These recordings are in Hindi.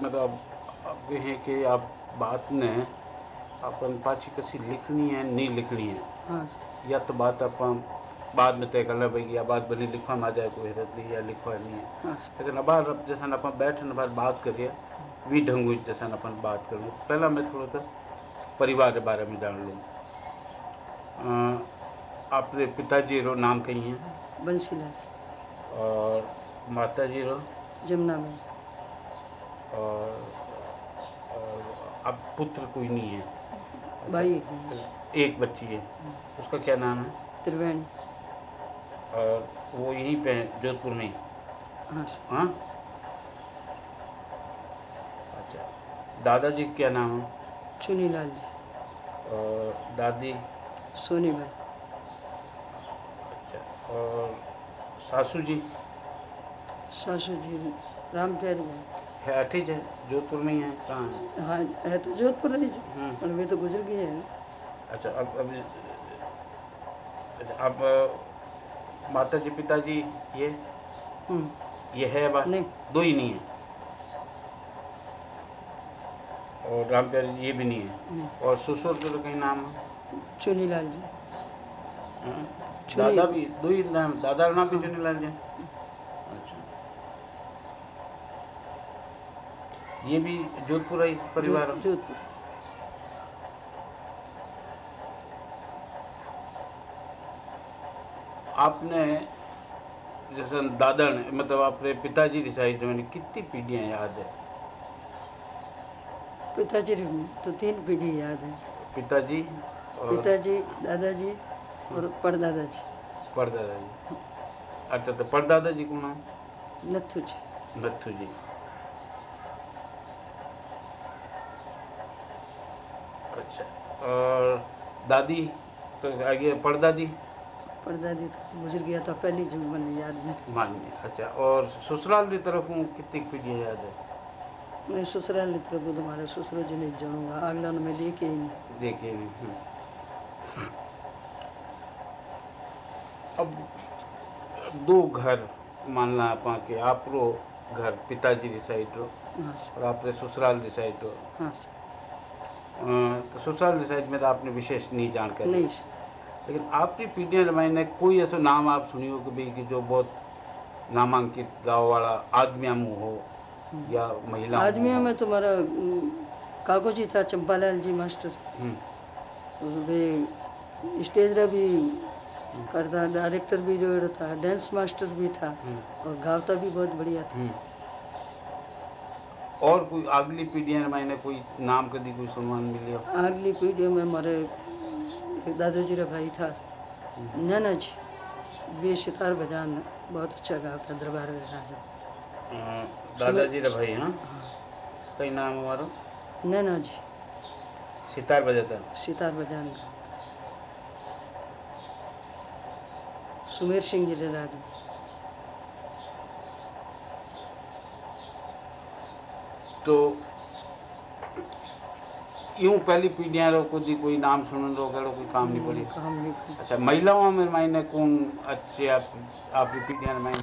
मतलब अब ये है कि आप बात ने अपन पाछी कसी लिखनी है नहीं लिखनी है। हाँ। या तो बात अपन बाद में तय कर ले भाई या बात भले लिखवा में आ जाए कोई हैरत नहीं या लिखवा नहीं है। हाँ। लेकिन अब अब जैसा अपन बैठे न बाद बात करिए वी ढंगू जैसा अपन बात करूँ। पहला मैं थोड़ा सा परिवार के बारे में जान लूँ। आपके पिताजी रो नाम कहीं है? बंसीलाल और माता जी रो? जमुना में। अब पुत्र कोई नहीं है। भाई। एक बच्ची है। उसका क्या नाम है? त्रिवेण। और वो यहीं पे है जोधपुर में। हाँ हाँ? अच्छा। दादाजी क्या नाम है? चुनीलाल जी। और दादी? सोनी भाई। अच्छा। और सासू जी? सासू जी राम प्यारी भाई। है अठीज है जोधपुर में ही है कहाँ है? हाँ है तो जोधपुर रही जो हम्म, और वे तो गुजर गई है। अच्छा अब अब अच्छा, अब माता जी पिताजी ये? हम्म, ये है बात नहीं। दो ही नहीं है? और राम प्यारी जी ये भी नहीं है? नहीं। और ससुर जो कहीं नाम है? चुनीलाल जी। हाँ? दादा भी दो ही नाम दादा का नाम भी चुनीलाल जी अच्छा ये भी जोधपुर है परिवार जोधपुर आपने जैसे दादा ने मतलब अपने पिताजी की साइड में कितनी पीढ़ियाँ याद है? पिताजी तो तीन पीढ़ी याद है। पिताजी और पिताजी दादाजी और परदादाजी। परदादा जी अच्छा तो परदादा जी कौन है? नथु जी नथु जी अच्छा और दादी तो आगे परदादी? परदादी तो गुजर गया था पहली जो मैंने याद नहीं। मानिए अच्छा और ससुराल की तरफ़ हूँ कितनी पीढ़ियाँ याद? है मैं ससुराल ने प्रभु तुम्हारे ससुर जी ने जानूँगा अगला में देखे ही नहीं देखिए हम्म। अब दो घर मानना आप के आप घर पिताजी की साइड रो हाँ और आपने ससुराल की साइड रो। हाँ तो ससुराल की साइड में तो आपने विशेष नहीं जानकारी नहीं लेकिन आपकी पीढ़ी मैंने कोई ऐसा नाम आप सुनी हो कि भाई कि जो बहुत नामांकित गाँव वाला आदमी मुँह हो या महिला आदमियों में तुम्हारा काको जी था चंपालाल जी मास्टर। हम्म, तो वे स्टेज रा भी करता डायरेक्टर भी जो था डांस मास्टर भी था हम्म, और गावता भी बहुत बढ़िया था। हम्म। और कोई अगली पीढ़ी में मैंने कोई नाम कभी कोई सुनवान मिली हो अगली पीढ़ी में एक दादाजी रा भाई था। नैना जी वे सितार बजान बहुत अच्छा गाता दरबार में अ, दादाजी रे भाई हाँ? कई नाम हमारो नैना जी सितार बजाता सितार बजान सुमेर सिंह जी रे तो यूँ पहली पीढ़ियाँ रो कोई कोई नाम सुन रो करो कोई काम नहीं पड़ी। काम नहीं। अच्छा महिलाओं में मैंने कौन अच्छे आप आपकी पीढ़ियाँ में मैंने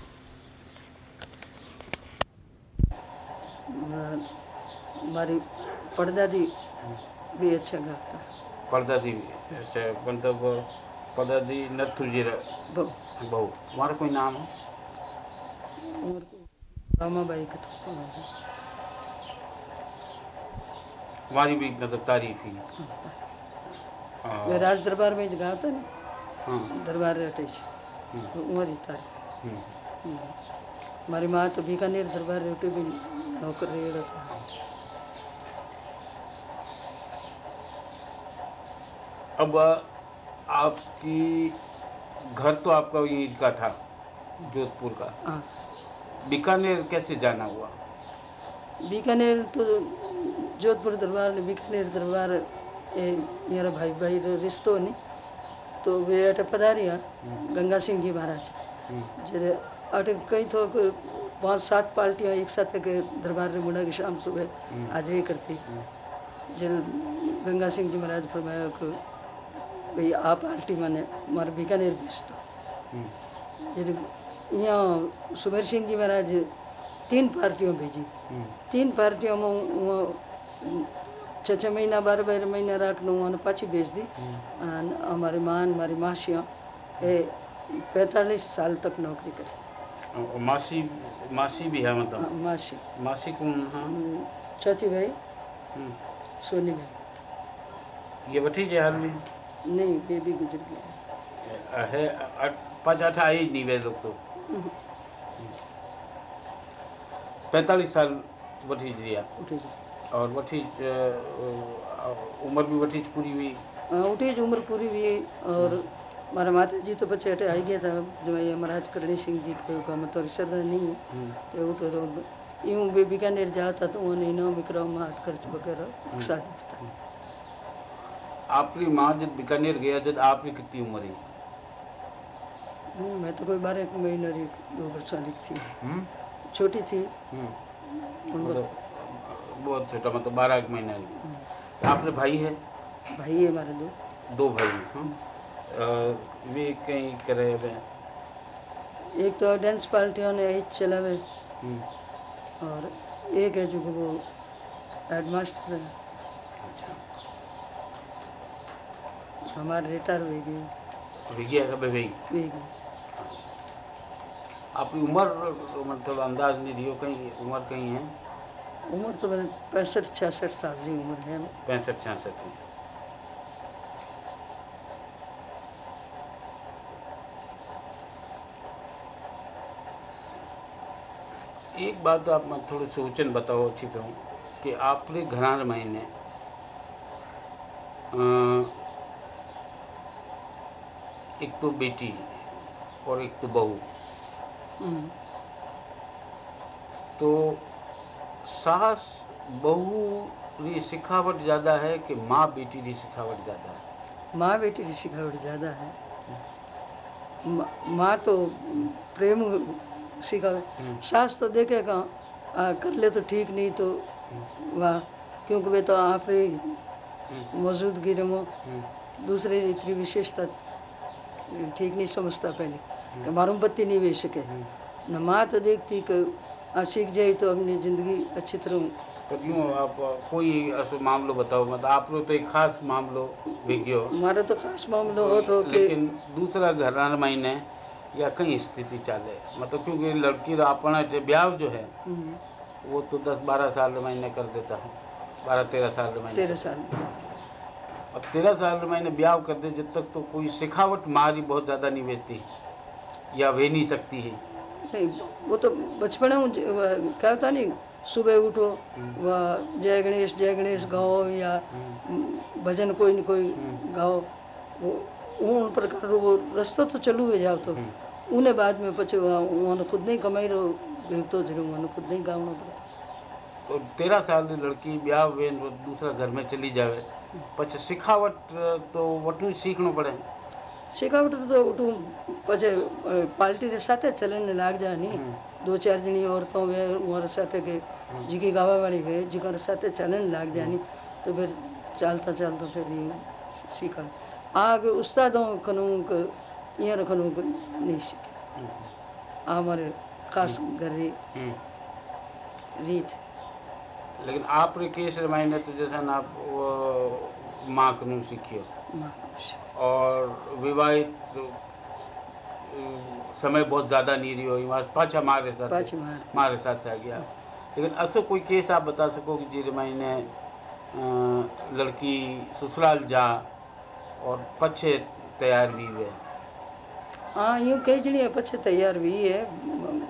हमारा- हमारी परदादी भी अच्छा गाता। परदादी अच्छा मतलब परदादी नथु जी रे बहु। बहू। तुम्हारा कोई नाम है? रामाबाई का तुम्हारी भी मतलब तारीफ़ ही हाँ। राज दरबार में जगह था ना हाँ। दरबार रहते हम्म, तो उमर ही। था हम्म। हम्म। हमारी माँ तो बीकानेर दरबार रहते भी नौकर रही रहता अब आपकी घर तो आपका यही का था जोधपुर का। हाँ। बीकानेर कैसे जाना हुआ? बीकानेर तो जोधपुर दरबार ने बीकानेर दरबार ए मेरा भाई भाई रो रिश्तो नहीं तो वे अटे पधारिया गंगा सिंह जी महाराज हम्म, जरे अटे कई तो कोई पांच सात पार्टियां एक साथ के दरबार में मुड़ा की शाम सुबह हाजिरी करती जन गंगा सिंह जी महाराज फरमाया कि भाई आ पार्टी माने मारे बीकानेर भेज दो हम्म, जरे यहाँ सुमेर सिंह जी महाराज तीन पार्टियों भेजी हम्म, तीन પાર્ટીઓમાં હું છ છ મહિના બાર બાર મહિના રાખનું હું અને પાછી ભેજ દી અને અમારી મા અને મારી માસીઓ એ पैंतालीस साल तक नौकरी करी और मासी मासी भी है मतलब हाँ, मासी मासी कौन हाँ हम्म, चौथी भाई हम्म, सोनी भाई ये वठी जे हाल में नहीं बेबी गुजर गई है अ- पाँच आठ आए ही नहीं वे लोग तो पैंतालीस साल वठी दिया उठी जी और वठी अ, अ, उम्र भी वठी पूरी हुई हाँ उठी जी उम्र पूरी हुई और મારા માતાજી તો પછી અટે આવી ગયા હતા જો એ મહારાજ કરણી સિંહજી કહ્યું તો रिश्तेदार नहीं है हम्म, એવું તો એવું બે બીકાનેર જાતા તો અને એનો વિક્રમમાં હાથ ખર્ચ વગેરે સારી હતા आपकी माँ जब बीकानेर गया जब आपकी कितनी उम्र है हूँ मैं तो कोई बारह एक महीने री दो वर्षों की थी हम्म, छोटी थी हम्म, उनको मतलब बहुत छोटा मतलब बारह एक महीना। आपने भाई है? भाई है हमारे दो। दो भाई हैं हाँ? वे कहीं करे हुए हैं? एक तो डांस पार्टियों ने एच चलावे। हम्म, और एक है जो कि वो हेडमास्टर है। अच्छा। हमारे रिटायर हो गई विज्ञा का भाई गई? आपकी उम्र मतलब अंदाज नहीं दियो कहीं उम्र कहीं है? उम्र तो मेरे पैंसठ छियासठ साल की उम्र है। पैंसठ छियासठ की। एक बात आप मैं थोड़ी सोचन बताओ अच्छी तरह कि आपने घरान महीने एक तो बेटी और एक तो बहू। हम्म, तो सास बहू री सिखावट ज़्यादा है कि माँ बेटी री सिखावट ज़्यादा है? माँ बेटी की सिखावट ज़्यादा है। माँ- तो प्रेम सिखावे। हम्म। सास तो देखेगा कर ले तो ठीक नहीं तो वाह क्योंकि वे तो आप ही मौजूदगी में हम्म, दूसरे इतनी विशेषता ठीक नहीं समझता पहले। मारूम पत्ती नहीं बेच सके। न माँ तो देखती कि सीख जाए तो अपनी ज़िंदगी अच्छी तरह तो यूँ आप कोई ऐसो मामलो बताओ मतलब आप लोग तो एक खास मामलो विज्ञो हमारा तो खास मामला हो तो लेकिन दूसरा घरान महीने या कई स्थिति चाले। मतलब क्योंकि लड़की अपना जो ब्याह जो है हम्म, वो तो दस बारह साल महीने कर देता है। बारह तेरह साल महीने तेरह साल। अब तेरह साल महीने ब्याह कर दे जब तक तो कोई सिखावट मारी बहुत ज़्यादा नहीं बेचती या वे नहीं सकती है। नहीं, वो तो बचपन हूँ क्या था नहीं, सुबह उठो, वह जय गणेश जय गणेश गाओ या भजन कोई न कोई गाओ, वो उन प्रकार वो रास्ता तो चलू हुए जाओ तो। उन्हें बाद में पचे उन्होंने खुद नहीं कमाई रहो भेजतो तो ज़रूर उन्होंने खुद नहीं गावना पड़ता तो तेरह साल की लड़की ब्याह वेन दूसरा घर में चली जावे। पच सिखावट तो वटू सीखना पड़े। तो पछे पार्टी के साथ चलने लाग जा नहीं दो चार जनी औरतों वे उमर साथे के जिकी गावा वाली वे जिकर साथे चलने लाग जानी तो फिर चलता चलता फिर ये सीखा आगे उस्तादों कनू के यहाँ रखनू के नहीं सीखे हमारे खास घर रीत लेकिन आपने केस रमाइने तो जैसा ना आप माँ कनू सीखियो और विवाहित समय बहुत ज़्यादा नहीं रही हुई वहाँ पाछा मारे साथ पाछी मार मारे साथ आ गया। लेकिन ऐसा कोई केस आप बता सको कि जी अ, लड़की ससुराल जा और पछे तैयार भी हुए। हाँ यूँ कई जनी पछे तैयार भी है।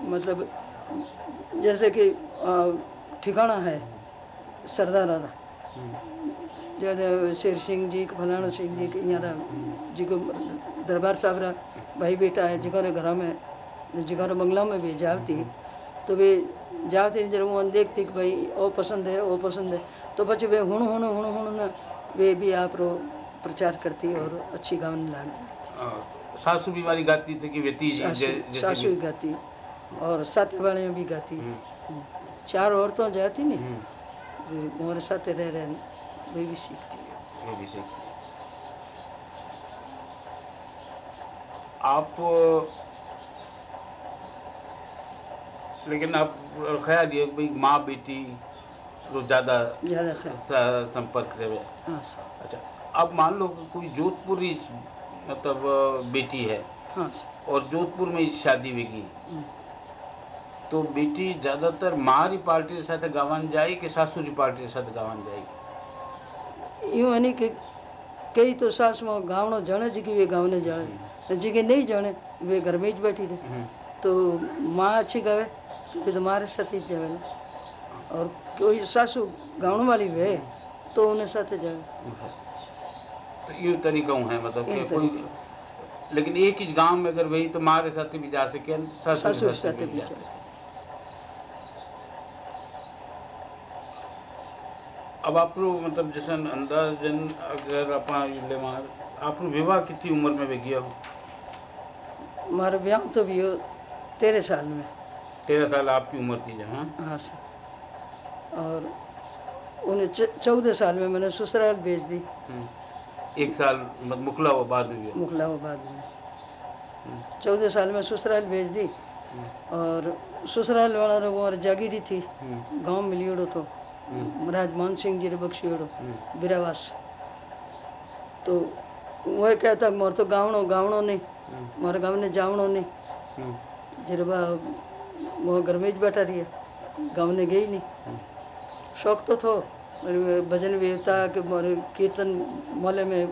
मतलब जैसे कि ठिकाना है सरदारा शेर सिंह जी के फलाना सिंह जी के यहाँ जी दरबार साहब रा भाई बेटा है जिगर घर में जिगर बंगला में भी जाती तो वे जाती जब वो देखती कि भाई वो पसंद है वो पसंद है तो પછી वे हुण हुण हुण हुण ना वे भी आप रो प्रचार करती और अच्छी जाती अ, सासू भी वाली गाती थी कि वेती जी सासू भी- गाती और साथ वाले भी गाती चार औरतों जाती नहीं हमारे साथ रह रहे वे भी सीखती ये भी सीखती है। आप लेकिन आप ख्याल ये भाई माँ बेटी तो ज़्यादा ज़्यादा ख्याल स- संपर्क रहे हाँ सर अच्छा अब मान लो कि कोई जोधपुरी मतलब अ, बेटी है हाँ सर और जोधपुर में शादी वेगी हम्म। તો બેટી જ્યાદાતર મારી પાર્ટી સાથે ગાવાની જાય કે સાસુરી પાર્ટી સાથે ગાવાની જાય यूँ कि कई तो सास में गावनो जाने जी की वे गावने जाने जी के नहीं जाने वे घर में ही बैठी रहे। हम्म, तो माँ अच्छी गावे तो फिर तुम्हारे साथ ही जावे। और कोई सासू गावने वाली वे तो उन्हें साथ जावे। तो यूँ तरीका है मतलब कि कोई लेकिन एक ही गाँव में अगर वही तो मारे साथ भी जा सके सासू साथ भी जा जावे अब आप આપણું મતલબ જશન अगर आप આપણા એટલે આપણું विवाह कितनी उम्र में ગયા हो? मार ब्याह तो भी हो तेरह साल में। तेरह साल आपकी उम्र थी जहाँ? हाँ सर। और उन्हें चौदह साल में मैंने ससुराल भेज दी। हम्म। एक साल मतलब मुखला हुआ बाद में मुखला हुआ बाद में। हम्म। चौदह साल में ससुराल भेज दी। हम्म। और ससुराल वाला वो और जागीरी थी। गाँव मिली उड़ो तो। महाराज मान सिंह जी रे बख्शियोड़ो बिरावास तो वो कहता मोर तो गावणो गावणो नहीं मोर गाँव ने जावणो नहीं जरबा वो घर में बैठा रही है गाँव ने गई नहीं शौक तो थो भजन वेवता के मोरे कीर्तन मोहल्ले में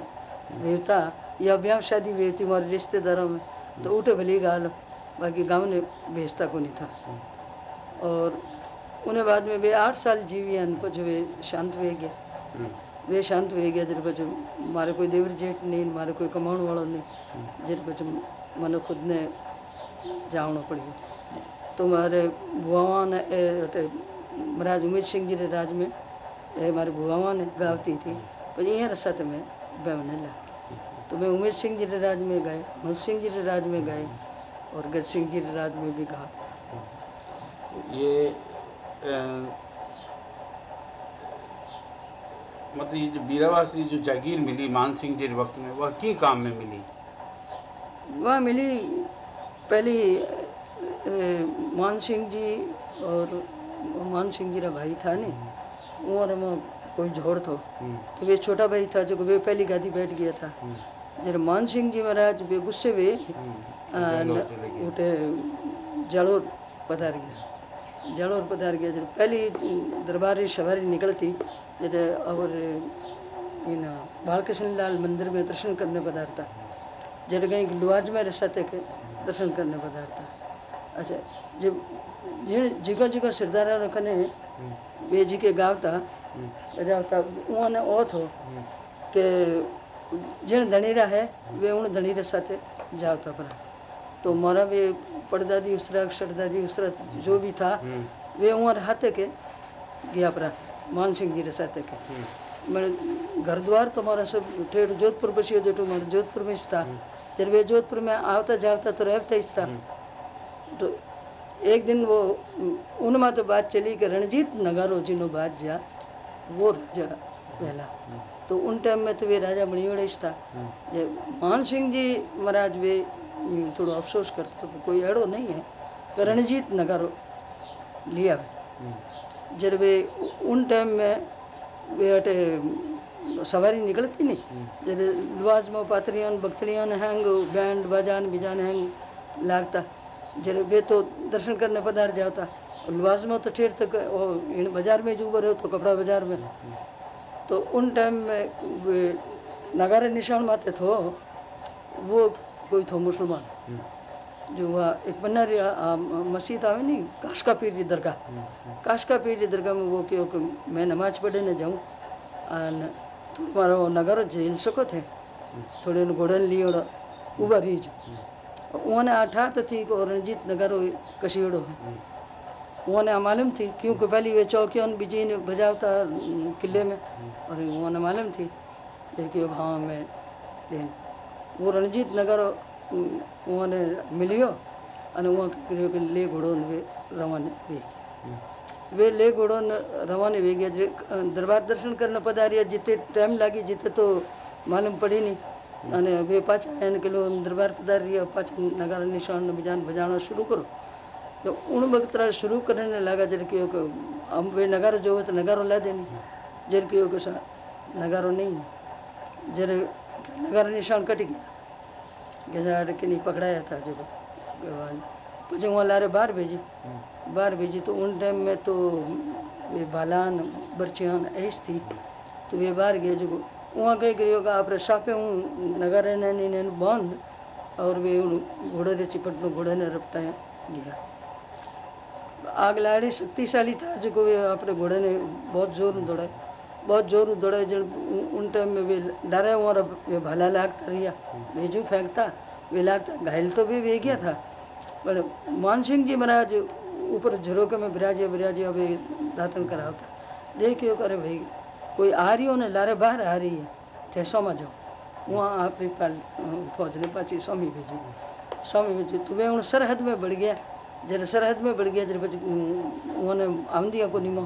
वेवता या ब्याह शादी वेवती मोरे रिश्तेदारों में तो उठे भली गाल बाकी गाँव ने भेजता को नहीं था और उन्हें बाद में वे आठ साल जीवी अनपज वे शांत वे गया हम्म। वे शांत वे गया जर पछ मारे कोई देवर जेठ नहीं मारे कोई कमाण वालों नहीं हम्म। जर पछ मैंने खुद ने जावणो पड़ियो तो मारे भुआवा ने महाराज उमेश सिंह जी राज में ए मारे भुआवा ने गावती थी। हम्म। पर यह रसा तो मैं बहने ला। तो मैं उमेश सिंह जी राज में गए मनु सिंह जी राज में गए और गज सिंह जी राज में भी गा ये मतलब ये जो बीरावासी जो जागीर मिली मान सिंह जी वक्त में वह की काम में मिली? वहाँ मिली पहली मान सिंह जी और मान सिंह जी रा भाई था ने उम्र में कोई झोड़ थो। हम्म, तो वे छोटा भाई था जो वे पहली गादी बैठ गया था। हम्म, जब मान सिंह जी महाराज वे गुस्से वे हम्म। उठे जलोर पधार गया। जड़ोर पधार गया पहली दरबारी सवारी निकलती और बालकृष्ण लाल मंदिर में दर्शन करने पधारता जब कहीं लुआज में रसा के दर्शन करने पधारता अच्छा जब जिन जिगो जिगो सरदार कने वे जी के गाँव था रहता उन्होंने ओ थो के जिन धनी है वे उन धनी रसा था पड़ा तो मारा वे पड़दादी उसरा सरदादी उसरा जो भी था वे उमर हाथे के गया परा मान सिंह जी रे साथे के मैं घर द्वार तो मारा सब ठेठ जोधपुर बसियो जेठो मारा जोधपुर में था जब वे जोधपुर में आवता जावता तो रहता ही था तो एक दिन वो उनमें तो बात चली कि रणजीत नगारो जिनो बात जा वो राजा पहला तो उन टाइम में तो वे राजा ही था मान सिंह जी महाराज वे हम्म, थोड़ो अफसोस करते कि कोई अड़ो नहीं है। रणजीत नगारो लिया। जब वे उन टाइम में वे अटे सवारी निकलती नहीं जब लुआज में पात्रियान बख्तरियान हैंग बैंड बजान बिजान हैंग लागता। जब वे तो दर्शन करने पधार जाता और लुआज में तो ठेर तक वो इन बाज़ार में जो उबर हो तो कपड़ा बाज़ार में। तो उन टाइम में वे नगारे निशान माते थो वो थोमसोमान जो इतना मस्जिद आवे नहीं काश का पीर दरगाह काश का पीर दरगाह में वो क्यों मैं नमाज़ पढ़े न जाऊँ तो वो नगर जेल सको थे थोड़े घोड़न लिए और उबा रही उन्होंने आठा तो थी और रणजीत नगर कशीड़ो उन्होंने मालूम थी क्योंकि पहले वे चौकियन बिज़ी ने बजावता किले में और उन्होंने मालूम थी देखियो भाव में હું રણજીત નગર હું અને મળ્યો અને હું કર્યો કે લે ઘોડો રવાને વે વે લે ઘોડો રવાને વે ગયા જે દરબાર દર્શન કરીને પધાર્યા જીતે ટાઈમ લાગી જીતે તો માલુમ પડી નહીં અને વે પાછા એને કહેલું દરબાર પધારી પાછા નગારા નિશાળને બીજાને ભજાણો શરૂ કરો તો ઉણ બગતરા શરૂ કરીને લાગા જ્યારે કહ્યું કે આમ વે નગારો જોવો તો નગારો લા દે નહીં જ્યારે કહ્યું કે નગારો નહીં જ્યારે નગારા નિશાન કટી ગયા गजाड़ के नहीं पकड़ाया था जो भगवान पूछे वहाँ लारे बाहर भेजी? हम्म। बाहर भेजी तो उन टाइम में तो वे बालान बरचियान ऐस थी। तो वे बाहर गए जो वहाँ गए गए होगा आप साफे हूँ नगर नैन बंद। और वे उन घोड़े रे चिपट में घोड़े ने रपटाया गया। आग लाड़ी शक्तिशाली था जो वे अपने घोड़े ने बहुत ज़ोर दौड़ा बहुत ज़ोर दौड़े उ- उन टाइम में वे डरे और वे भला लागता रिया वे जो फेंकता वे लागता घायल तो भी वे गया था। पर मान सिंह जी महाराज ऊपर झरोके में बिराजे बिराजे अभी दातन करावता देखियो करे भाई, कोई आ रही हो ने, लारे बाहर आ रही है थे सोमा जाओ। वहाँ पाल फौज ने पाची स्वामी भेजू। स्वामी भेजी तो वे उन सरहद में बढ़ गया। जरा सरहद में बढ़ गया जरा उन्होंने आमदिया को निमो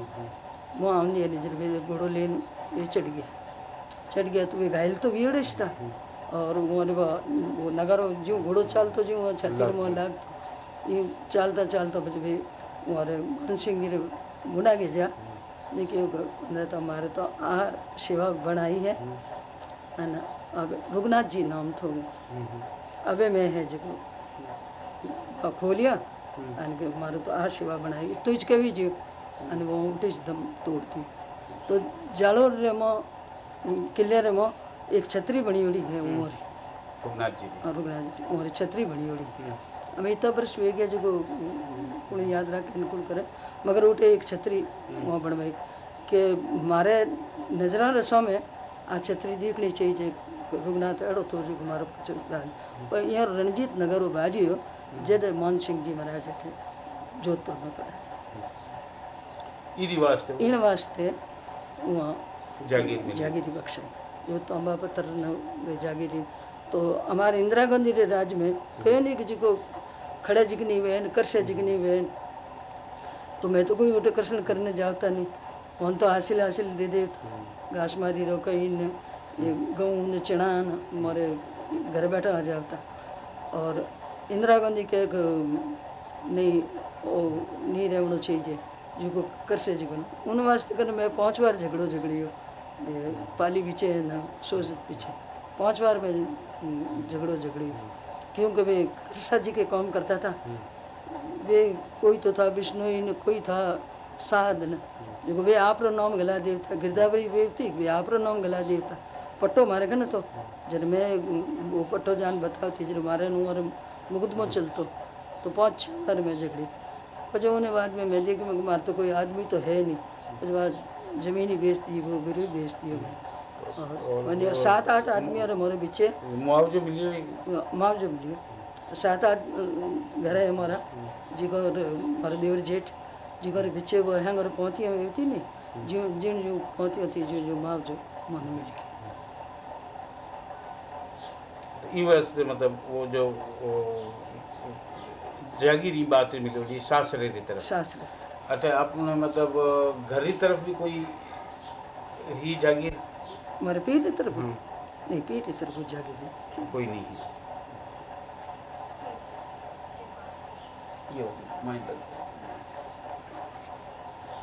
वो आंधी घोड़ो लेन ये चढ़ गया। चढ़ गया तो वे घायल तो भीड़ था और मैंने वो नगारो जो घोड़ो चालतो जो छत्तीस मोहन लाग तो, ये चालता चालता बच भी वो अरे मोहन सिंह जी बुना के जा। देखिए तो हमारे तो आ सेवा बनाई है। हम्म। है ना अब रघुनाथ जी नाम तो थो हम्म, हम्म। अबे मैं है जो खोलिया। हमारे तो आ सेवा बनाई। तो तुझके भी जी અને હું ઉઠી જ ધમ તોડતી તો જાલોર રેમાં કિલ્લે રેમાં એક છત્રી બની ઓડી હે ઉમરી रघुनाथ जी और रघुनाथ उमरी छतरी बनी ओड़ी हमें इतना वर्ष वे गया जो कोई याद रख इनको करे मगर उठे एक छतरी वहाँ बनवाई कि मारे नजरा रसों में आ छतरी देखनी चाहिए जे रघुनाथ अड़ो तो जो मारो राज पर यहाँ रणजीत नगर वो बाजी हो जद मान सिंह जी महाराज थे जोधपुर में पड़ा इन वास्ते जागीर जागीरी जो तो अम्बा पत्थर जागीरी तो हमारे इंदिरा गांधी रे राज में कहे नहीं कि जिको खड़े जिगनी वेन करसे जिगनी वेन तो मैं तो कोई उठे कृष्ण करने जाता नहीं हम तो हासिल हासिल दे दे घास मारी रो कहीं ने ये गेहूँ ने चना न मारे घर बैठा आ जाता और इंदिरा गांधी के नहीं ओ नहीं रहना चाहिए जिको करसे जीवन। उन वास्ते कर मैं पाँच बार झगड़ो झगड़ियो ये पाली पीछे ना सोजत पीछे। पाँच बार मैं झगड़ो झगड़ी क्योंकि वे कृष्णा जी के काम करता था। वे कोई तो था विष्णु इन कोई था साधन जो वे आप रो नाम गला देवता गिरदावरी वेवती वे आप रो नाम गला देवता। पट्टो मारे न तो। जब मैं वो पट्टो जान बताओ थी जब मारे नु और मुकदमो चलतो तो पाँच छह बार मैं झगड़ी। पचौने बाद में मैं देखी मैं मार तो कोई आदमी तो है नहीं। उसके बाद ज़मीन ही बेच दी वो गिर बेच दी और मैंने सात आठ आदमी और हमारे बच्चे मुआवजा मिली मुआवजा मिली सात आठ घर है हमारा जी को हमारे देवर जेठ जी को बच्चे वो हैं और पहुँची हमें होती नहीं। जो जिन जो पहुँची होती जो जो मुआवजा मन मिल गया। तो मतलब वो जो वो जागीरी बात मिली जी सासरे की तरफ़। शास्त्र अच्छा अपने मतलब घर की तरफ़ भी कोई ही जागीर हमारे पीर की तरफ़? हम्म, नहीं पीर की तरफ़ थी कोई नहीं है।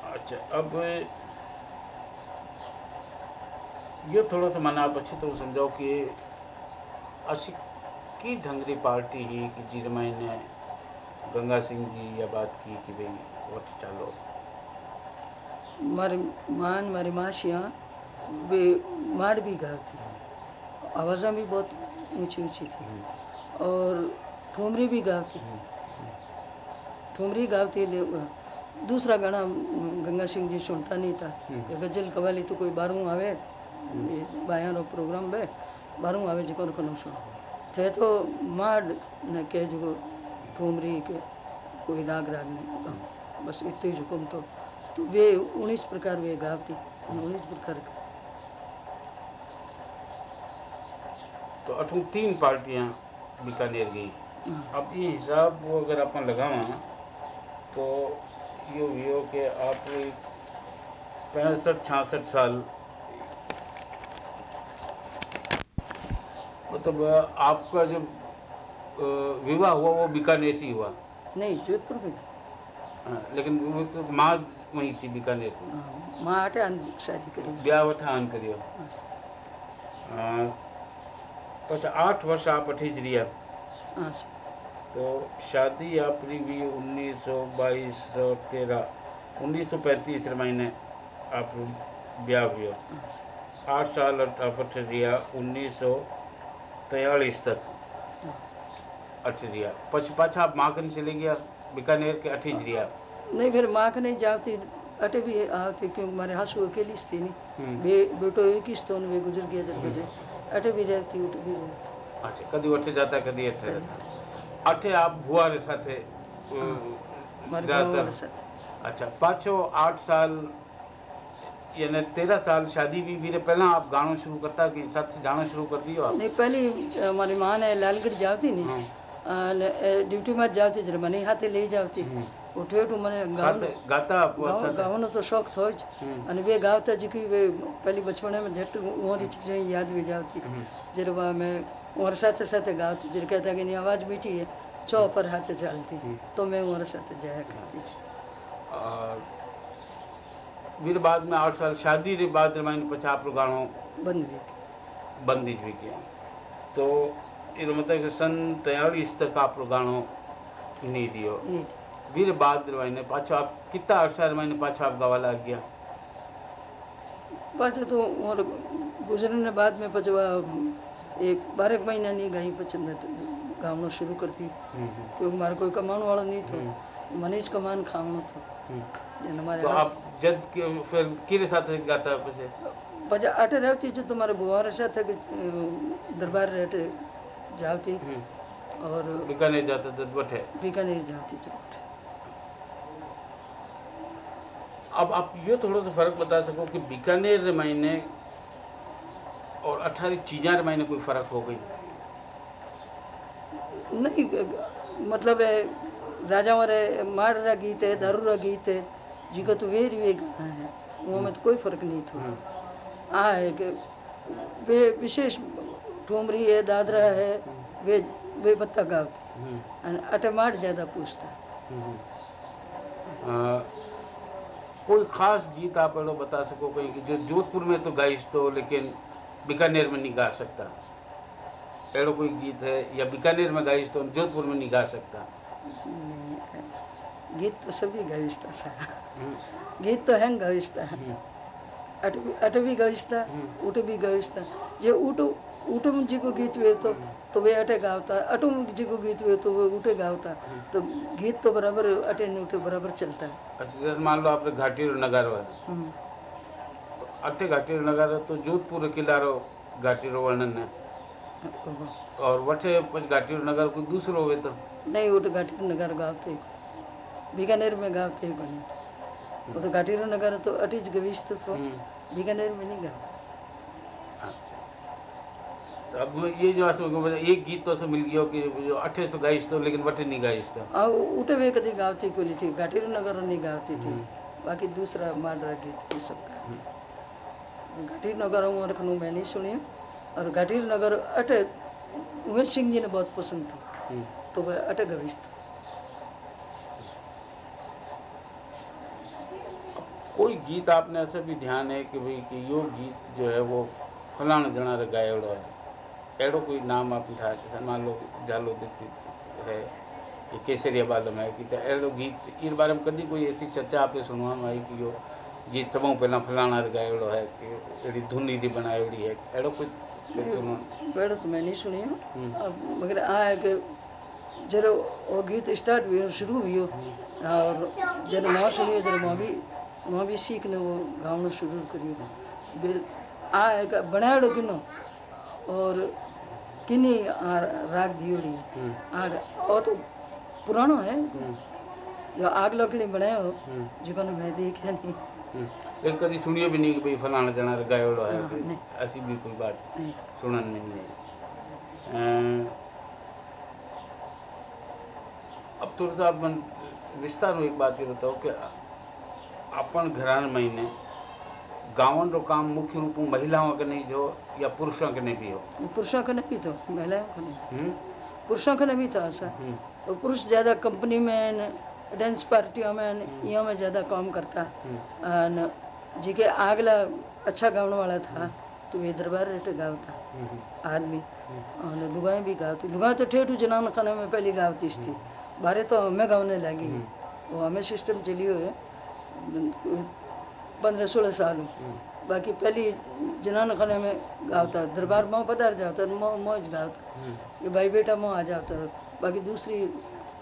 अच्छा अब यो थोड़ा सा मन आप अच्छी तरह समझाओ कि अशी की ढंगरी पार्टी ही कि जिनमें गंगा सिंह जी या बात की कि भाई वोट चालो। मारे मान मारी माशियाँ वे मार भी गाँव थी। आवाज़ें भी बहुत ऊँची ऊँची थी। और ठुमरी भी गाँव थी। ठुमरी गाँव थी दूसरा गाना गंगा सिंह जी सुनता नहीं था। कि गज़ल कवाली तो कोई बारहूँ आवे। बायां रो प्रोग्राम बे बारहूँ आवे जो कनो सुनो। थे तो माड न के जो ठुमरी के कोई राग राग नहीं बस इतने ही जुकुम तो तो वे उन्नीस प्रकार वे गावती उन्नीस प्रकार के। तो अठू तीन पार्टियाँ बीकानेर गई। हाँ। अब ये हिसाब वो अगर अपन लगावा तो यो यो के आप पैंसठ छियासठ साल। मतलब आपका जब विवाह हुआ वो बीकानेर से ही हुआ नहीं जोधपुर में हाँ, लेकिन वो तो माँ वहीं थी बीकानेर हाँ, मां अटे आन शादी करी ब्याह वठा आन करियो हाँ, પછી આઠ વર્ષ આ પઠી જ રહ્યા हाँ सर તો શાદી આપણી भी उन्नीस सौ बाईस सौ तेरह उन्नीस सौ पैंतीस महीने आप ब्याह हुआ हाँ, सर आठ साल अठ रिया उन्नीस सौ तैतालीस तक अठरिया। पछ पाछा माखन कन चले गया बीकानेर के अठिजरिया नहीं फिर माँ कने जाती अटे भी आती क्योंकि मारे हासु अकेली थी नहीं हम्म। बे बेटो एक ही स्तोन वे गुजर गया जब बजे। हम्म। अटे भी रहती उठ भी रहती। अच्छा कभी अटे जाता कभी अटे रहता। अटे आप भुआ रे साथे हाँ, जाता। अच्छा पाछो आठ साल यानी तेरह साल शादी भी मेरे पहला आप गाना शुरू करता कि साथ जाना शुरू कर दियो आप? नहीं पहले हमारी माँ ने लालगढ़ जाती नहीं ડ્યુટીમાં જ જાવતી એટલે મને હાથે લઈ જાવતી ઉઠું એટલું મને ગાવાનો તો શોખ થયો જ અને બે ગાવતા શીખી પહેલી બચપણામાં જેટલું ઉંવારી ચીજો યાદ બી જાવતી જ્યારે મેં ઉંવર સાથે સાથે ગાવતી જ્યારે કહેતા કે એની અવાજ મીઠી હે ચો પર હાથે ચાલતી તો मैं उम्र साथ जाया करती थी फिर बाद में आठ साल शादी के बाद रामायण पछा आप लोग गानों बंद भी बंदिश भी किया तो ये मतलब कि सन तैतालीस तक आप गानो नहीं दियो नहीं फिर बाद रे मैंने पाछो आप कितना अरसा रे मैंने पाछो आप गावा लग गया पाछो तो और गुजरने बाद में पचवा एक बारह महीना नहीं गई પછી મેં તો ગાવાનો શરૂ કરતી क्योंकि मारे कोई कमाने वाला नहीं था મને જ કમાન ખાવાનો હતો અને મારે तो आप जब के फिर किरे साथ गाता पछे પછી આટે રહેતી છે તો મારે बुआरे સાથે કે અ, जाती और बीकानेर जाता तो बैठे। बीकानेर जाती थी अब आप ये थोड़ा सा फ़र्क बता सको कि बीकानेर रे महीने और अठारह चीजा रे महीने कोई फ़र्क हो गई? नहीं मतलब है राजा मार रहा गीत है दारू रहा गीत है जी का तो वेर वे गाना है वो में तो कोई फ़र्क नहीं था। आ है कि वे विशेष ठुमरी है दादरा है वे वे बत्ता गावते અને અટે માટ જ્યાદા પૂછતા अ, कोई खास गीत आप एड़ो बता सको कोई कि जो जोधपुर में तो गाइस तो लेकिन बीकानेर में नहीं गा सकता एड़ो कोई गीत है या बीकानेर में गाइस तो जोधपुर में नहीं गा सकता ગીત તો સભી ગવિસ્તા છે ગીત તો હેંગ ગવિસ્તા અટ અટ બી ગવિસ્તા ઉટ બી ગવિસ્તા જે ઉટ ઉટમ जी को गीत हुए तो तो वे अटे गावता अटुम जी को गीत हुए तो वो उठे गावता। तो गीत तो बराबर अटे न उठे बराबर चलता है। अच्छा जैसे मान लो आपने घाटी रो नगारो है हम्म। तो अट्ठे घाटी रो नगारो तो जोधपुर किलारो घाटी रो वर्णन है। और वठे कुछ घाटी रो नगारो कोई दूसरो हुए तो? नहीं उठ घाटी नगर गावते बीकानेर में गावते ही बने वो तो घाटी नगर तो अटीज गविस्त तो बीकानेर में नहीं गावते। तो अब ये जो मतलब एक गीत तो ऐसे मिल गया कि जो अट्ठे तो गाइस तो लेकिन वठे नहीं गाइस तो। आ उठे वे कभी गावती को नहीं थी? घाटीरू नगर नहीं गावती थी। बाकी दूसरा माडरा गीत ये सब गाती घाटीरू नगर हूँ रखनू मैं नहीं सुनी और घाटीरू नगर अटे उमेश सिंह जी ने बहुत पसंद था। तो वह अटे गविश था। कोई गीत आपने ऐसा भी ध्यान है कि भाई कि यो गीत जो है वो फलाना जना रे गायड़ो है? एड़ो कोई नाम आप था जैसे मान लो जालो है ये केसरिया बालम है कि एड़ो गीत इन बारे में कभी कोई ऐसी चर्चा आपने सुनवा में आई कि यो गीत सबों पहला फलाना रे गायड़ो है कि एड़ी धुन दी बनायोड़ी है एड़ो कोई कोई सुनो। बेड़ो तो मैं नहीं सुनी अब मगर आ है कि जरा वो गीत स्टार्ट हुई शुरू हुई और जरा माँ सुनियो जरा माँ भी माँ भी सीखने वो गावनो शुरू करियो। आ है कि बनाड़ो किनो और किनी आ राग दियोड़ी। आ वो तो पुरानो है। जो आग लकड़ी बनायो जिको मैं देखे नहीं एक कभी सुनियो भी नहीं कि भाई फलाना जना गायड़ो है हाँ, ऐसी भी कोई बात सुनन नहीं। अ, अब थोड़ा सा अपन विस्तार में एक बात ये बताओ कि अपन घरान महीने गाँवन रो काम मुख्य रूप में महिलाओं के नहीं जो या पुरुषों के नहीं भी हो? पुरुषों का नहीं तो महिलाओं का नहीं। हम्म? पुरुषों का नहीं था ऐसा। हम्म, तो पुरुष ज़्यादा कंपनी में न डांस पार्टियों में ने इयों में ज़्यादा काम करता। हम्म। और जेके आगला अच्छा गाने वाला था तो ये दरबार रेट गावता। हम्म। आदमी। और लुगाएँ भी गावती। लुगाएँ तो ठेठू जनान खाने में पहली गावती थी बारे तो हमें गाने लगी। वो हमें सिस्टम चली हुई है। पंद्रह सोलह साल। हूँ बाकी पहली जनान खाने में गावता दरबार में पधार जाता मौ मौज गावता। ये भाई बेटा मोह आ जाता बाकी दूसरी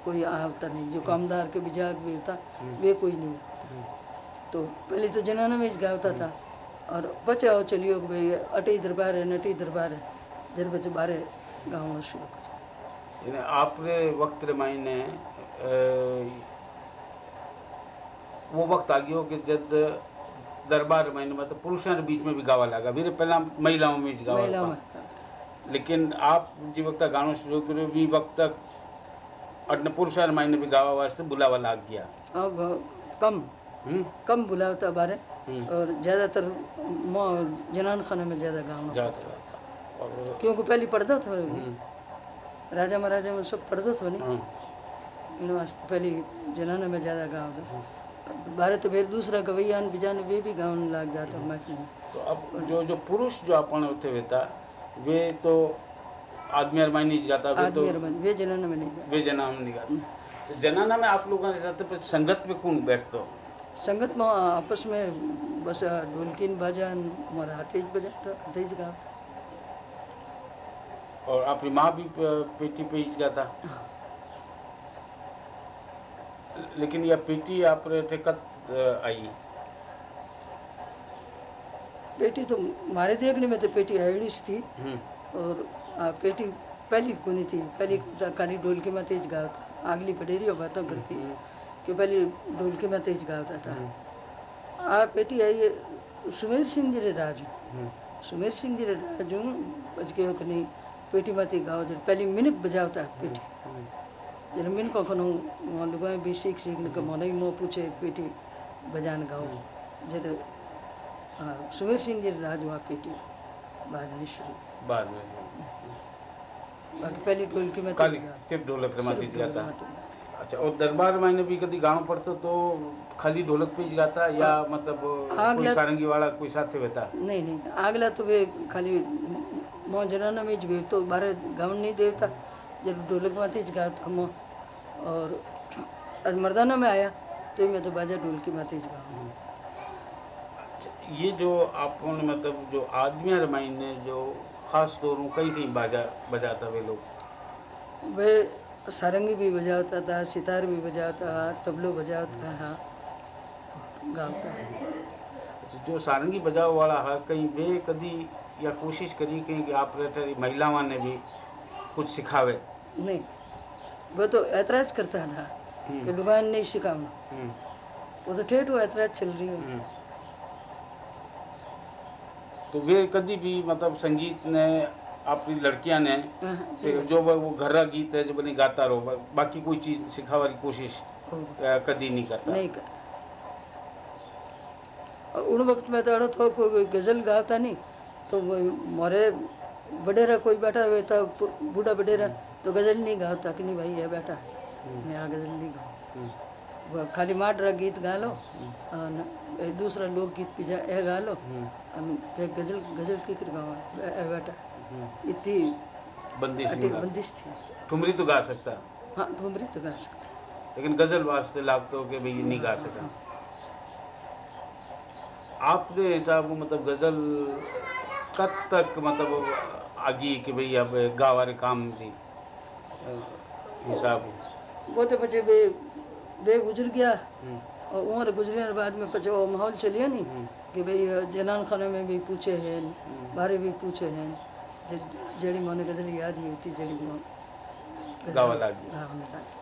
कोई आवता नहीं जो कामदार के बिजाक भी होता वे कोई नहीं। तो पहले तो जनाना में गावता था। और बचाओ चलियो भाई अटी दरबार है नटी दरबार है। जर बच्चे बारे गाँव शुरू कर आपरे वक्त मायने वो वक्त आ गयो कि जब दरबार मायने मतलब पुरुषों के बीच में भी गावा लगा। मेरे पहला महिलाओं में भी गावा लगा। में लेकिन आप जी वक्त गाना शुरू करो भी वक्त तक अटने पुरुषों मायने भी गावा वास्ते बुलावा लाग गया। अब कम हम्म? कम बुलावता बारे। हम्म। और ज़्यादातर मो जनान खाने में ज़्यादा गाँव। जाता रहता क्योंकि पहले पढ़ता था हम्म, राजा महाराजा में सब पढ़ता था नहीं इन वास्ते पहले जनाने में ज़्यादा गाँव। था बारे तो फिर दूसरा गवैया बिजाने वे भी गाँव लग जाता मैथिली में। तो अब जो जो पुरुष जो अपन होते वेता वे तो आदमी और मायने गाता वे तो वे जनाने में नहीं वे जनाना में नहीं गाते तो जनाना में आप लोगों के साथ संगत में कौन बैठते हो? संगत में आपस में बस ढोलकिन बाजा हमारा हाथेज बजाता हाथेज गाँव और आपकी माँ भी पेटी पे ही। गाता लेकिन यह पेटी आप थे कब आई? पेटी तो हमारे देखने में तो पेटी आयडिस थी। हम्म, और आ, पेटी पहली कोनी थी। पहली तो खाली ढोलकी में तेज गाता अगली पटेरी और बातों करती कि पहले ढोलकी में तेज गाता था आ पेटी आई है सुमेर सिंह जी रे राजू। हम्म, सुमेर सिंह जी रे राजू बच गयो कि नहीं पेटी में थी जब पहली मिनक बजावता पेटी। भी सीख सीख के मन ही मोह पूछे पेटी बजान गाओ। जब हाँ सुमेर सिंह जी राजू वहाँ पेटी बाजनी शुरू। बाद में। बाकी पहली ढोलकी में। सिर्फ़ ढोलक रे माथी सिर्फ़ गाता ढोलक में अच्छा और दरबार मायने भी कभी गाँव पड़तो तो खाली ढोलक पे गाता या मतलब हाँ, कोई सारंगी वाला कोई साथ रहता? नहीं नहीं आगला तो वे खाली मो जनाना में ज तो बारे गाँव नहीं देवता। जब ढोलक माथे ज गात हम और आज मर्दाना में आया तो मैं तो बाजा ढोलकी माथे ज गाँव ये जो आपने मतलब जो आदमी रामायण ने जो खास तौर कई कई बाजा बजाता वे लोग? वे सारंगी भी बजाता था सितार भी बजाता था तबलो बजाता था गाता अच्छा, जो सारंगी बजाव वाला है कहीं वे कभी या कोशिश करी कहीं कि आप महिलाओं ने भी कुछ सिखावे। नहीं वो तो ऐतराज करता था कि लुगान नहीं सिखाऊँगा हम्म, वो तो ठेठ वो ऐतराज चल रही है हम्म। तो वे कभी भी मतलब संगीत ने अपनी लड़कियाँ ने हाँ, जो वो वो घर्रा गीत है जो बनी गाता रहो बाकी कोई चीज़ सिखावा की कोशिश कभी नहीं करता। नहीं करता उन वक्त में तो कोई कोई गज़ल गाता नहीं तो मोरे बडेरा कोई बैठा हुआ था बूढ़ा बडेरा तो गज़ल नहीं गाता कि नहीं भाई ये बैठा मैं यहाँ गज़ल नहीं गाऊँ हम्म, वो खाली माडरा गीत गा लो और न- ए दूसरा भी जा गा लो हम्म, फिर गज़ल गज़ल की कर गाँव बैठा हम्म। इतनी बंदिश बंदिश थी। ठुमरी तो गा सकता हाँ। ठुमरी तो गा सकते लेकिन गज़ल वास्ते लागतो हो कि भाई नहीं गा सका। आपके हिसाब मतलब गज़ल कब तक मतलब आगी कि भाई अब गाँव वाले काम थी हिसाब। वो तो बचे बे बे गुजर गया। हम्म, और उम्र गुजरने के बाद में पचे वो माहौल चलिए नहीं। हम्म, कि भाई जनान खाने में भी पूछे हैं बारे भी पूछे हैं। जड़ी मोने गज़ल याद ही होती जड़ी मो। गज़ल गावा लागी।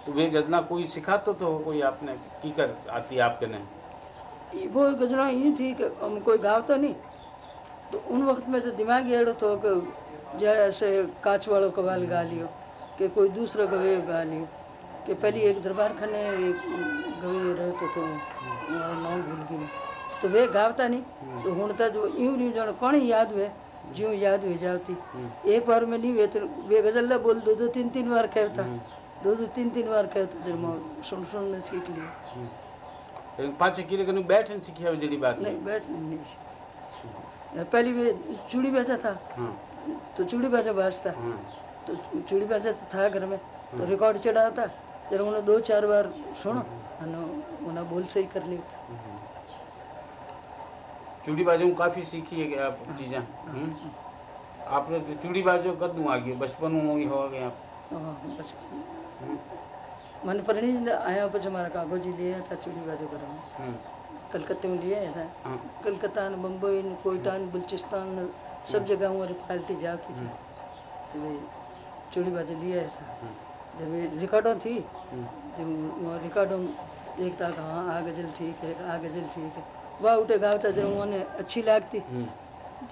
तो वे गजला कोई सिखातो तो हो कोई आपने की कर आती आपके नहीं वो गजला ये थी कि हम कोई गावता नहीं। तो उन वक्त में तो दिमाग एड़ो तो कि जैसे काच वालों कवाल गा लियो कि कोई दूसरा गवे गा लियो कि पहले एक दरबार खाने एक गवे रहते तो नाम भूल गई तो वे गावता नहीं तो हूँ तो जो यूँ नहीं जानो कौन याद हुए ज्यों याद हो जाती एक बार में नहीं हुए तो वे गज़ल ला बोल दो दो तीन तीन बार कहता दो दो तीन तीन बार कहते मैं सुन सुन ने सीख लिया पाछे कीरे कनु बैठ नहीं सीखी है जड़ी बात नहीं बैठ नहीं पहली भी चूड़ी बजा था हाँ। तो चूड़ी बजा बाजता हाँ तो चूड़ी बजा तो था घर में तो रिकॉर्ड चढ़ाता जब उन्हें दो चार बार सुनो અને उन्हें बोल सही कर ली चूड़ी बाजू काफी सीखी है क्या आप चीजें हम्म? आपने तो चूड़ी बाजू कदू आ गई बचपन में ही हो गए आप हाँ, बस मन परणी आया પછી મારા કાગોજી લઈ આવ્યા હતા ચૂડી બાજુ કરવા हम्म, कलकत्ते में लिए आया था हाँ कलकत्ता ने बम्बई ने कोयटा ने बलूचिस्तान ने सब जगह हमारी पार्टी जाती थी। तो वे चूड़ी बाजू लिए आया था। जब ये रिकॉर्डों थी हम्म, जब वहाँ रिकॉर्डों एक था कि हाँ आ गज़ल ठीक है आ गज़ल ठीक है। वह उठे गावता जब उन्हें अच्छी लगती। हम्म,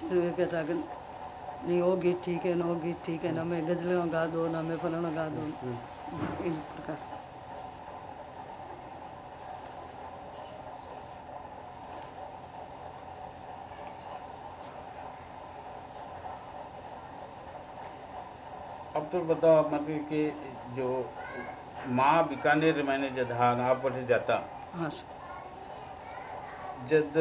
जब ये कहता कि नहीं वो गीत ठीक है ना वो गीत ठीक है ना मैं गजलों गा दो ना मैं फलाना गा दो हम्म। इन प्रकार। अब तो बताओ मतलब कि जो माँ बीकानेर मैंने जब धान आप वठे जाता। हाँ जद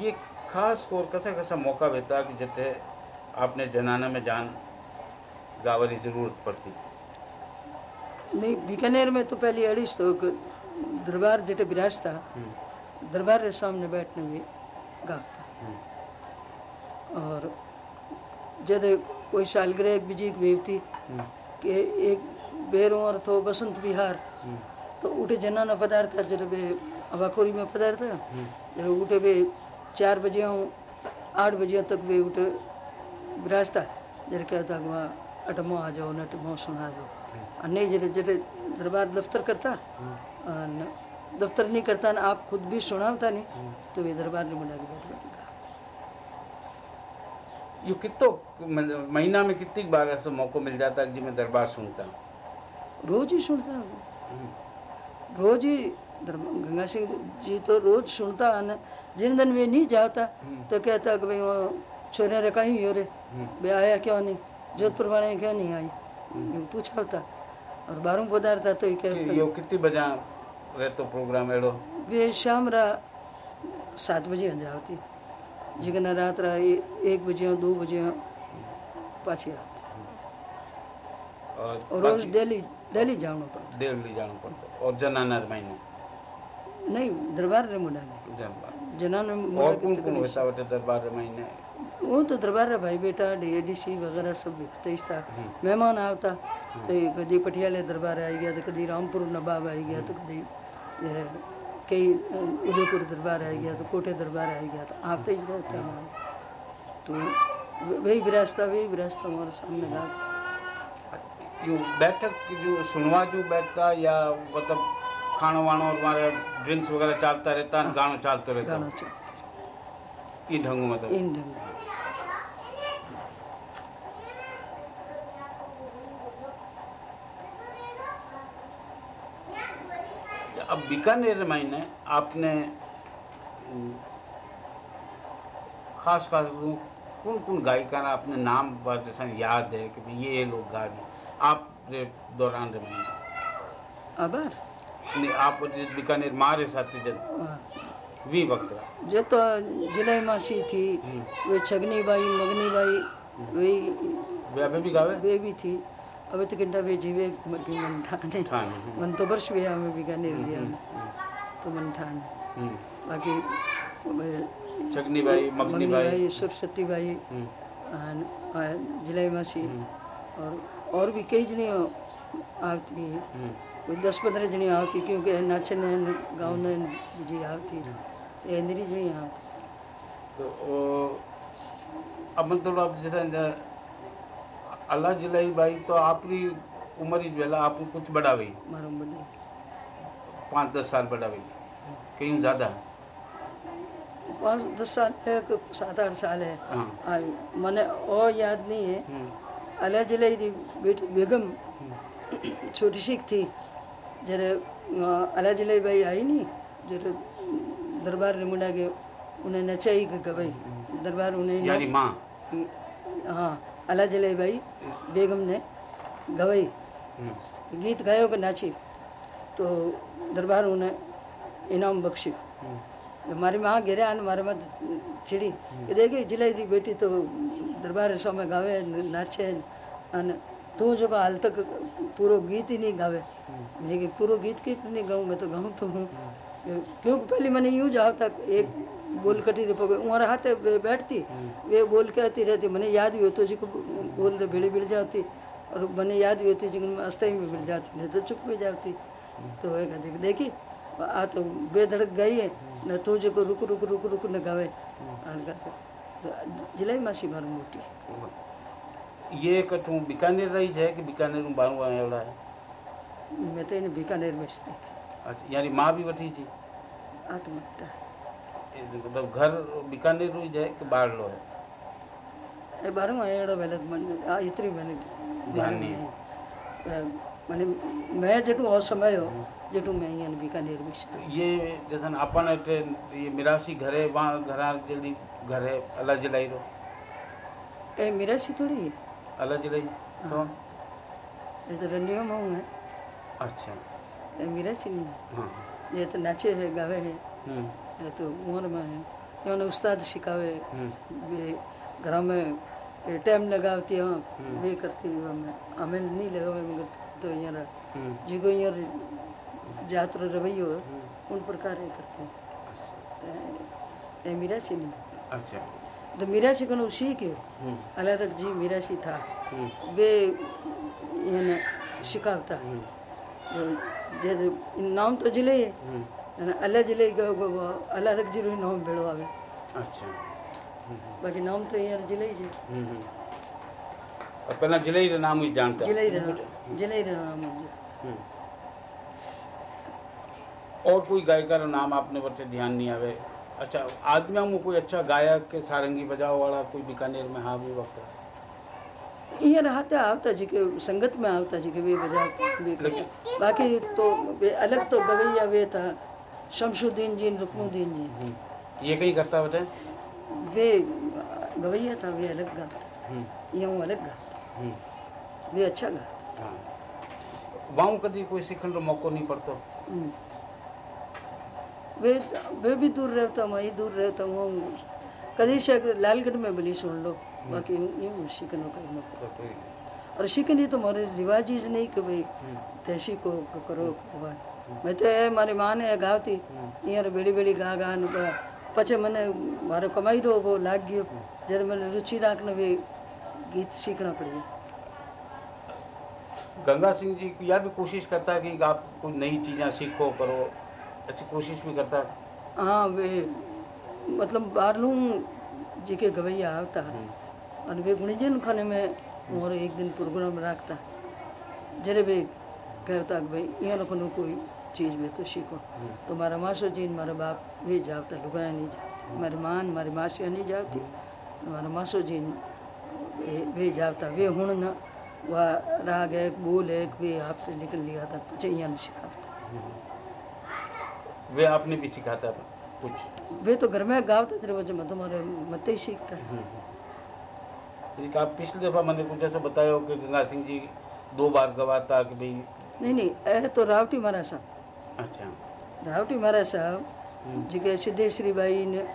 ये खास और कसा कसा मौका वेता कि जते आपने जनाना में जान गावरी ज़रूरत पड़ती। नहीं बीकानेर में तो पहले अड़ीस तो दरबार जेटे विराज था। हम्म, दरबार के सामने बैठने में गाता। हम्म, और जद कोई सालगिरह एक बीजी की बेवती हम्म, कि एक बेरों और तो बसंत विहार। हम्म, तो उठे जना जनाना पदार्थ जब बे अबाखोरी में पदार्थ हम्म, जब उठे बे चार बजे हूँ आठ बजे तक बे उठे विराजता जब कहता कि वहाँ अटमो आ जाओ नटमो सुना दो। और नहीं जरे जरे दरबार दफ्तर करता। न- दफ्तर नहीं करता ना आप खुद भी सुनावता नहीं तो वे दरबार में बुला के बैठ बैठ गा। यो कितो महीना में कितनी बार ऐसा मौका मिल जाता है जी मैं दरबार सुनता हूँ? रोज ही सुनता हूँ। हम्म, रोज ही गंगा सिंह जी तो रोज सुनता है ना। जिन दिन वे नहीं जाता तो कहता कि भाई वो छोरे रे कहीं हो रे वे आया क्यों नहीं? जोधपुर वाले क्यों नहीं आई पूछा होता। और बारह पदार्थ तो ही कहता यो कितनी बजा रहतो प्रोग्राम एड़ो? वे शाम रा सात बजे आ जाती जिगना रात रा ए- एक बजे हो, दो बजे हो, पाछी आती और रोज डेली डेली जाना पड़ता दिल्ली जाना पड़ता। और जनाना महीने नहीं दरबार रे मुंडा दरबार। जनान और कौन कौन होता बेटे दरबार महीने वो तो दरबार रे भाई बेटा डीएडीसी वगैरह सब तेईस था मेहमान आवता तो। ये कदी पटियाले दरबार आई गया तो कदी रामपुर नवाब गया तो ये कई उदयपुर दरबार आ गया तो कोटे दरबार आ गया तो आप ही रहता हमारे तो वही विरासता वही विरासता हमारे सामने रहा जो बैठक जो सुनवा जो बैठता या मतलब खानो वानो और हमारे ड्रिंक्स वगैरह चलता रहता गाना चलता रहता? गाना चलता ई मतलब इन ढंग अब बीकानेर महीने आपने खास खास कौन कौन गायिका ना अपने नाम पर जैसा याद है कि ये लोग गा रहे आप दौरान रे महीने आभार नहीं आप जो बीकानेर मारे साथी जब हाँ। वी वक्त। रहा जो तो ज़िले मासी थी हम्म। वे छगनी बाई मगनी बाई वही वे अभी भी गावे वे भी थी। अब तो किंडा वे जीवे मटी मन ठाने ठान हम्म, मन तो वर्ष भी हमें बीकानेर गया हम्म, तो मन ठाने हम्म। बाकी वे- छगनी बाई मगनी मगनी बाई बाई सरस्वती बाई हम्म, ज़िले मासी हम्म, और और भी कई जनी आती है। हम्म, कोई दस पंद्रह जनी आती क्योंकि नाचन गाँव ने जी आती। इंद्री जनी आती तो अब मतलब जैसे अल्लाह जिलाई बाई तो आपकी उम्र ही वेला आप कुछ बड़ी पाँच दस साल बढ़ा हुई कहीं ज़्यादा? पाँच दस साल है सात आठ साल है। हाँ। मने और याद नहीं है। हम्म, अला ज़िले बेटी बेगम। छोटी सी थी। जरे अला ज़िले भाई आई नहीं। जरे दरबार ने मुंडा के उन्हें नचाई के गवाई दरबार उन्हें यानी माँ? हाँ। अला जले भाई बेगम ने गवाई गीत गायों के नाची तो दरबार उन्हें इनाम बख्शी हमारी माँ गिर ने मारे मत चिड़ी देखे ज़िले की बेटी तो दरबार समय गावे नाचे तू जो हाल तक पूरा गीत ही नहीं गावे मैं पूरा गीत नहीं गाऊँ मैं तो गाऊँ तो हूँ क्योंकि पहले मैंने यूँ जाओ तक एक बोल कटी रे पकड़ हमारे हाथ बैठती वे बोल के आती रहती मैंने याद भी होती जी को बोल रहे भिड़ी भिड़ जाती और मैंने याद भी होती जी मैं अस्थाई में भिड़ जाती नहीं तो चुप भी जाती। तो वह कहती देखी आ तो बेधड़क गई है न तू जो रुक रुक रुक रुक न गावे। तो जिलाई मासी मारू मोटी। ये कठू बीकानेर रही है कि बीकानेर में बारू एवड़ा है? मैं तो इन्हें बीकानेर में अच्छा यानी माँ भी वठी थी? आ तो मट्टा ये मतलब घर बीकानेर हुई है कि बाहर लो है એ બારું અહેડો વહેલો મને આ ઇતરી મને ધ્યાન નહીં. મને મેં જેટલું અસમયો જેટલું મેં અહીંયા બીકાનેર વિશે ये जैसे अपन એટલે ये मिरासी घरे वहाँ घरा जल्दी घरे अलग जलाई रो એ મિરાસી થોડી अलग जलाई तो એ તો રંડિયોમાં હું હે अच्छा એ મિરાસી નહીં हाँ એ તો નાચે છે ગાવે છે हम्म, એ તો ઉંમરમાં है એનો ઉસ્તાદ શીખાવે हम्म, वे घर में ये टाइम लगावती हाँ हम्म। वे करती हूँ हमें हमें नहीं लगावे मगर तो यहाँ हम्म, जिको यहाँ जात्र रवैयो है हम्म, उन प्रकार ये करते हैं तो ये मिरासी नहीं अच्छा तो मिरासी को सीख्यो हम्म, अलग तक जी मिरासी था हम्म, वे એને શીખવતા हम्म, જે નામ તો જિલ્લે हम्म, અને અલગ જિલ્લે અલગ જીરું નામ ભેળો આવે अच्छा हम्म, બાકી નામ તો અહીંયા જિલ્લે છે हम्म, हम्म। और पहला जिलाई रे नाम ही जानता જિલ્લે જિલ્લે નામ છે. हम्म। और कोई गायिका रो नाम आपने बच्चे ध्यान नहीं आवे अच्छा आदमी में कोई अच्छा गायक के सारंगी बजाव वाला कोई बीकानेर में हाँ भी वक्त અહીંયા હાથે આવતા છે કે સંગતમાં આવતા છે કે વે બધા વે કરતા બાકી તો वे अलग तो गवैया वे था शमशुद्दीन जी रुकनुद्दीन जी। ये कहीं करता बताए वे गवैया था वे अलग गाता हम्म, ये हूँ अलग गाता हम्म, वे अच्छा गाता हाँ। वाऊ कभी कोई सीखने रो मौको नहीं पड़तो? हम्म। वे वे भी दूर रहता हूँ वहीं दूर रहता हूँ कभी से अगर लालगढ़ में बोली सुन लो बाकी यूँ शिकनों का मौका तो और शिकनी तो हमारे रिवाज ही नहीं कि भाई हम्म, को को करो भगवान મેં તો એ મારી માને ગાવતી અહીંયા બેડી બેડી ગા ગાનું પછી મને મારો કમાઈ દો બહુ લાગ્યો. જ્યારે મને રુચિ રાખને બી ગीत सीखना पड़ेगा गंगा सिंह जी यह भी कोशिश करता है कि आप कुछ नई चीज़ें सीखो करो अच्छी कोशिश भी करता है हाँ वे मतलब बारलू जी के गवैया आता है और वे गुणीजन खाने में और एक दिन प्रोग्राम रखता जरे वे કહેતા કે ભાઈ એ લોકોનું કોઈ ચીજ મેં તો શીખો. તો મારા માસોજી મારા બાપ એ જ આવતા લુગાયા નહીં જાવતી મારી માન મારી માસી નહીં જાવતી મારા માસોજી वे जाता वे हूँ न वह राग है बोल है वे आपसे निकल लिया था कुछ यहाँ सिखाता वे आपने भी सिखाता था कुछ वे तो घर में गावते थे मुझे मैं तुम्हारे मत ही सीखता आप पिछली दफ़ा मैंने कुछ ऐसा बताया हो कि गंगा सिंह जी दो बार गवाता कि भाई नहीं नहीं ए तो रावटी महाराज साहब। अच्छा। रावटी महाराज साहब जी के सिद्धेश्वरी बाई ने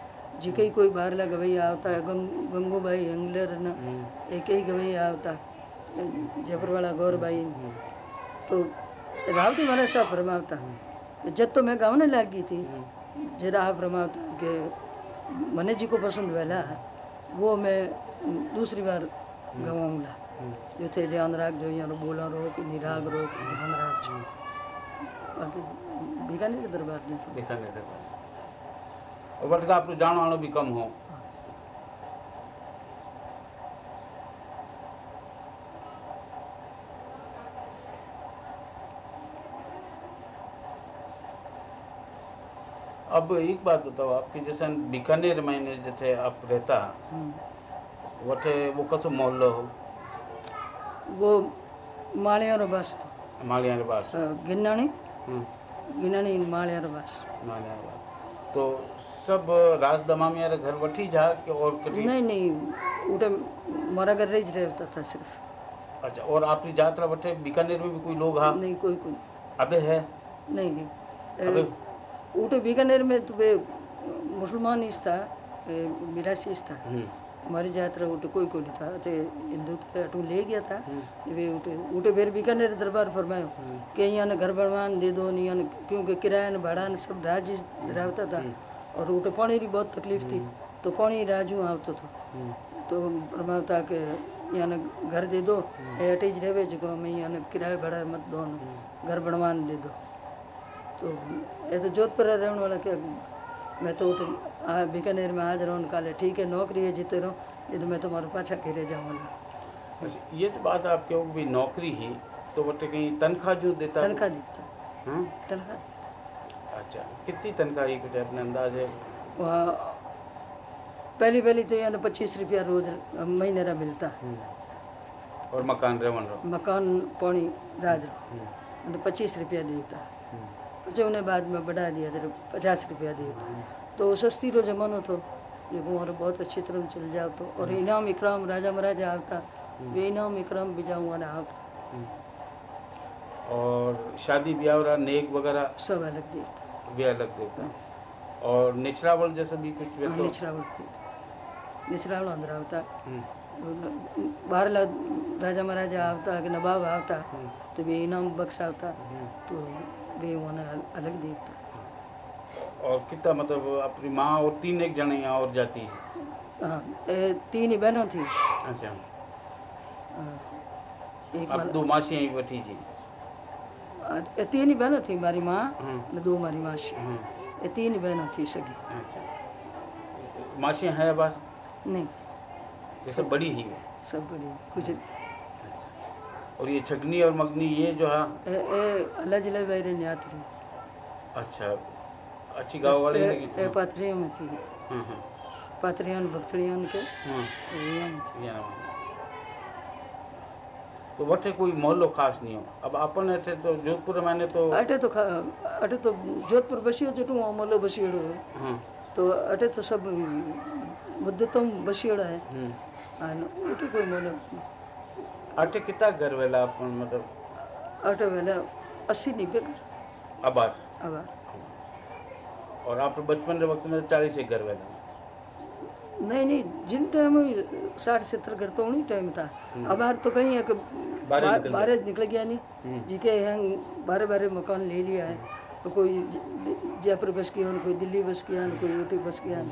जी के कोई बाहर ला गवैया आवता है गंग, एंगलर न एक ही गवैया आवता जयपुर वाला गौरबाई ने। तो रावटी महाराज साहब फरमावता जब तो मैं गाँव लगी थी जरा आप फरमावता कि मने जी को पसंद वेला वो मैं दूसरी बार गवाऊँगा जो थे ध्यान राख जो यहाँ बोला रोक निराग रोक ध्यान राख। जो बाकी बीकानेर के दरबार में? तो नहीं था। और बट आप जान वालों भी कम हो। अब एक बात बताओ आपकी जैसे बीकानेर में ने जैसे आप रहता हम्म। वटे वो कसो मोहल्लो हो। वो तो। मालिया के पास अ, गिन्नाणी? गिन्नाणी माळियारो बस। मालिया के तो सब राज दमामिया घर वठी जा के और कभी नहीं नहीं उठे मारा घर रही रहता था सिर्फ़। अच्छा और आपकी यात्रा बटे बीकानेर में भी कोई लोग हाँ? नहीं कोई कोई। अबे है? नहीं नहीं। अबे। ए, बीकानेर में तो वे मुसलमान ही था मिरासी था। हम्म, हमारी यात्रा उठे कोई कोई था। अटे हिंदू अटू ले गया था। हम्म। वे उठे उठे फिर बीकानेर दरबार फरमायो कि यहाँ ने घर बनवान दे दो नहीं यहाँ क्योंकि किराया ने भाड़ा ने सब राज रहता था। और उठे पानी की बहुत तकलीफ़ थी। तो पानी राजू आवतो था। हम्म, तो फरमायो था कि यहाँ ने घर दे दो ए अटे ज रहे जो मैं यहाँ ने किराया भाड़ा मत दो घर बनवान दे दो। तो ये तो जोधपुर रहने वाला क्या मैं तो बीकानेर में आज रहूँ काले ठीक है नौकरी है जीते रहो नहीं तो मैं तुम्हारे पाछा घेरे जाऊँगा। अच्छा, ये तो बात आप कहो भी नौकरी ही तो बटे कहीं तनख्वाह जो देता तनख्वाह देता। हाँ? तनख्वाह अच्छा कितनी तनख्वाह ही कुछ अपने अंदाज है? वहाँ पहली पहली तो यहाँ पच्चीस रुपया रोज महीने रा मिलता। हम्म, और मकान रेवन रहो। मकान पानी राज हम्म, पच्चीस रुपया देता। हम्म, પછી उन्हें बाद में बढ़ा दिया तो पचास रुपया दिया तो वो सस्ती रो जमानो तो जो हमारे बहुत अच्छी तरह चल जाओ तो। और इनाम इकराम राजा महाराजा आवता वे इनाम इकराम भी जाऊँ वाला आवता हम्म। और शादी ब्याह और नेक वगैरह? सब अलग देता। भी अलग देता। और निचरावल जैसा भी कुछ भी तो निचरावल निचरावल अंदर आवता हम्म, बाहरला राजा महाराजा आवता कि नवाब हम्म, तो वे इनाम बख्श हम्म। तो वे उन्हें अलग देता और कितना मतलब अपनी माँ और तीन एक जने यहाँ और जाती है? हाँ तीन ही बहनों थी। अच्छा। एक अब दो मासियाँ ही बैठी थी तीन ही बहनों थी हमारी माँ हम्म, दो हमारी मासी। हम्म, ये तीन ही बहनों थी सगी। अच्छा। मासियाँ हैं बात नहीं। जैसे बड़ी ही है। सब बड़ी कुछ और ये छगनी और मगनी ये जो है? अल्लाह ज़िले बैरे न्यात थी अच्छा अच्छी गाँव वाले ए, ए पात्रियों में थी। हम्म, हम्म, पात्रियों भक्तरियों के। हम्म, है। तो वटे कोई मोहल्लो खास नहीं हो? अब अपन अठे तो जोधपुर मैंने तो अटे तो अटे तो जोधपुर बसियो जटू अमलो बसियोड़ो है। हाँ तो अटे तो सब मुद्दतम बसियोड़ा है। आन उठे कोई मोलो अठे कितना घर वेला अपन मतलब? अटे वेला अस्सी निबे कर आबाद अब और आप बचपन के वक्त में चालीस एक घर वेला? नहीं नहीं जिन टाइम साठ सत्तर घर तो उन्हीं टाइम था। अब यार तो कहीं है कि बाहर निकल गया। नहीं। हम्म। जी के यहाँ बारह बारह मकान ले लिया है। तो कोई जयपुर बस किया कोई दिल्ली बस किया कोई यूटी बस किया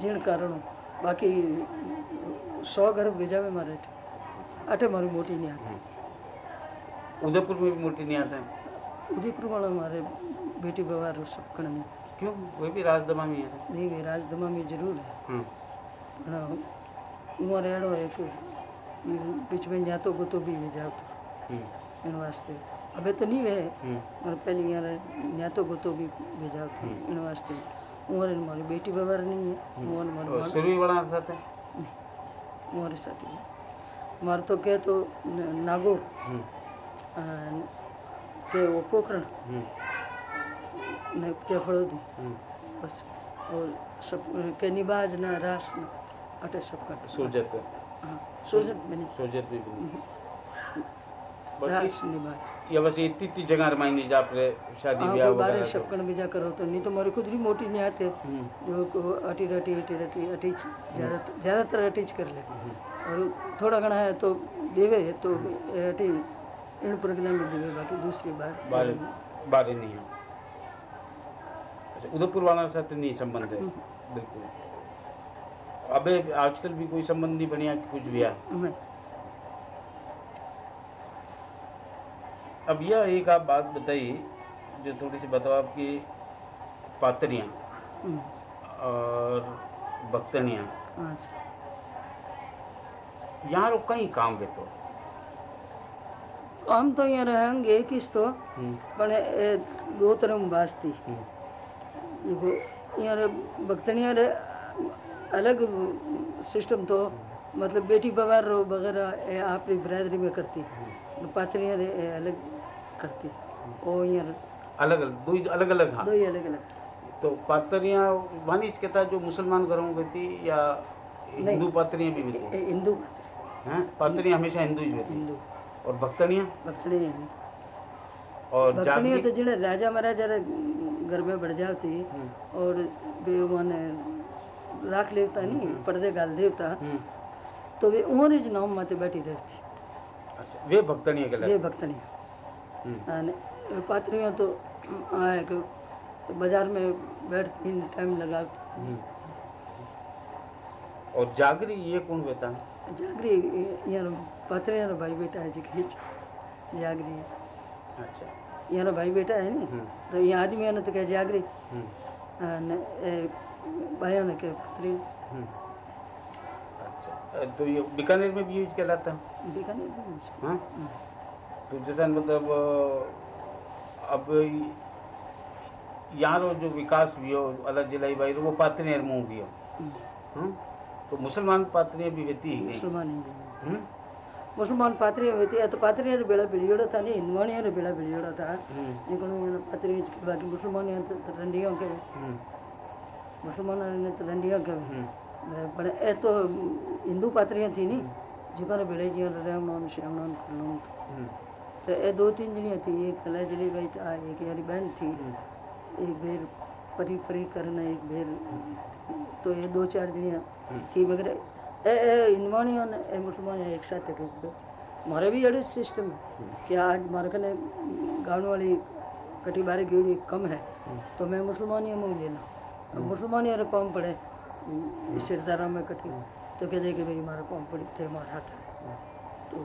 जिन कारण। बाकी सौ घर भेजा में मारे थे। अठे मारी मोटी नहीं आती। उदयपुर में भी मूर्ति नहीं आता है? उदयपुर वाला हमारे बेटी व्यवहार सब कण में क्यों? वे भी राजदमा में है। नहीं वे राजदमा में ज़रूर है। हम्म, उमर अहिड़ो आहे की बीच में न्यातो गोतो बि विझाव हम्म, इन वास्ते। अबे तो नहीं वे हम्म, पर पहले यार न्यातो गोतो भी विझाव थो इन वास्ते उमर मारी बेटी व्यवहार नहीं है। मारी तो कहे तो नागौर के वो पोखरण ने के फड़ोदी हम्म, बस और सब के निबाज ना रास ना अटे सब कट सोजत हाँ सोजत में नहीं सोजत भी बनी रास निबाज ये बस इतनी इतनी जगह रमाइनी जा पर शादी ब्याह वगैरह तो। शपकन बीजा करो तो नहीं तो मारी खुद ही मोटी नहीं आते जो अटी रटी अटी रटी अटीच ज़्यादा ज़्यादातर अटीच कर ले और थोड़ा घना है तो देवे तो अटी इन प्रोग्राम में देवे बाकी दूसरी बार बारे नहीं है अच्छा उदयपुर वाला के साथ नहीं संबंध है बिल्कुल अबे आजकल भी कोई संबंध नहीं बनिया कुछ भी है अब यह एक आप बात बताइए जो थोड़ी सी बताओ आपकी पात्रियाँ और बख्तनियाँ जी। यहाँ लोग कहीं काम के तो। हम तो यहाँ रहेंगे एक ही तो हम्म। मैंने दो तरह में बास्ती हम्म। देखो यहाँ बख्तनिया अलग सिस्टम तो मतलब बेटी बवार रो वगैरह आपने बरादरी में करती। हम्म। पाथरिया अलग करती। ओ यहाँ अलग अलग दो अलग अलग हाँ। दो ही अलग अलग। तो पात्रियाँ वाणिज कहता जो मुसलमान घरों में थी या हिंदू पात्रियाँ भी मिलती? हिंदू पत्नी हमेशा हिंदू ही रहती और भक्तनिया भक्तनिया और भक्तनिया तो जिने राजा महाराजा घर में बढ़ जाती हम्म। और वे उन्होंने राख लेता नहीं हम्म। पर्दे गाल देता हम्म। तो वे उन्होंने ज नाम माते बैठी रहती अच्छा वे भक्तनिया के लिए वे भक्तनिया और पात्रियों तो आए बाज़ार में बैठती टाइम लगाती और जागरी ये कौन बेता है? जागरी यहाँ पत्र यहाँ भाई बेटा है जी खींच जागरी। अच्छा। यहाँ भाई बेटा है नी? हम्म। तो यहाँ आदमी है तो क्या जागरी? हम्म। भाई ने क्या पुत्री? हम्म। अच्छा। तो ये बीकानेर में भी यूज़ किया जाता है? बीकानेर में हाँ। तो जैसा मतलब अब यहाँ जो विकास भी हो अलग जिला भाई तो वो पात्र भी हो? हाँ? तो मुसलमान पात्रीय भी व्यती मुसलमान हम्म? मुसलमान पात्रीय व्यती तो हम्म। पात्रीय ने बेला बिलियोड़ा था। नहीं हिंदुआनिया ने बेला बिलियोड़ा था लेकिन उन्होंने बाकी मुसलमान यहाँ तो, तो तरंडियों के हम्म। मुसलमान ने तो तरंडियों के पर ये तो हिंदू पात्रीय थी नहीं जो बेले जी तो ये दो तीन जनी थी एक कला जली भाई था एक यारी बहन थी। एक भेर परी परी करना एक भेर तो ये दो चार जनिया थी मगर ए ए हिंदवाणियों ने ए, मुसलमान एक साथ एक मारे भी अड़े सिस्टम है कि आज मारे कने गाँव वाली कटी बारी गेड़ी कम है तो मैं मुसलमानियों में लेना अब मुसलमानियों रे कौन पड़े सिरदारा में कटी तो कहते कि भाई हमारा कौन पड़ी, थे हमारे हाथ है। तो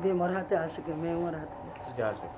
वे हमारे हाथ आ सके मैं जा सके।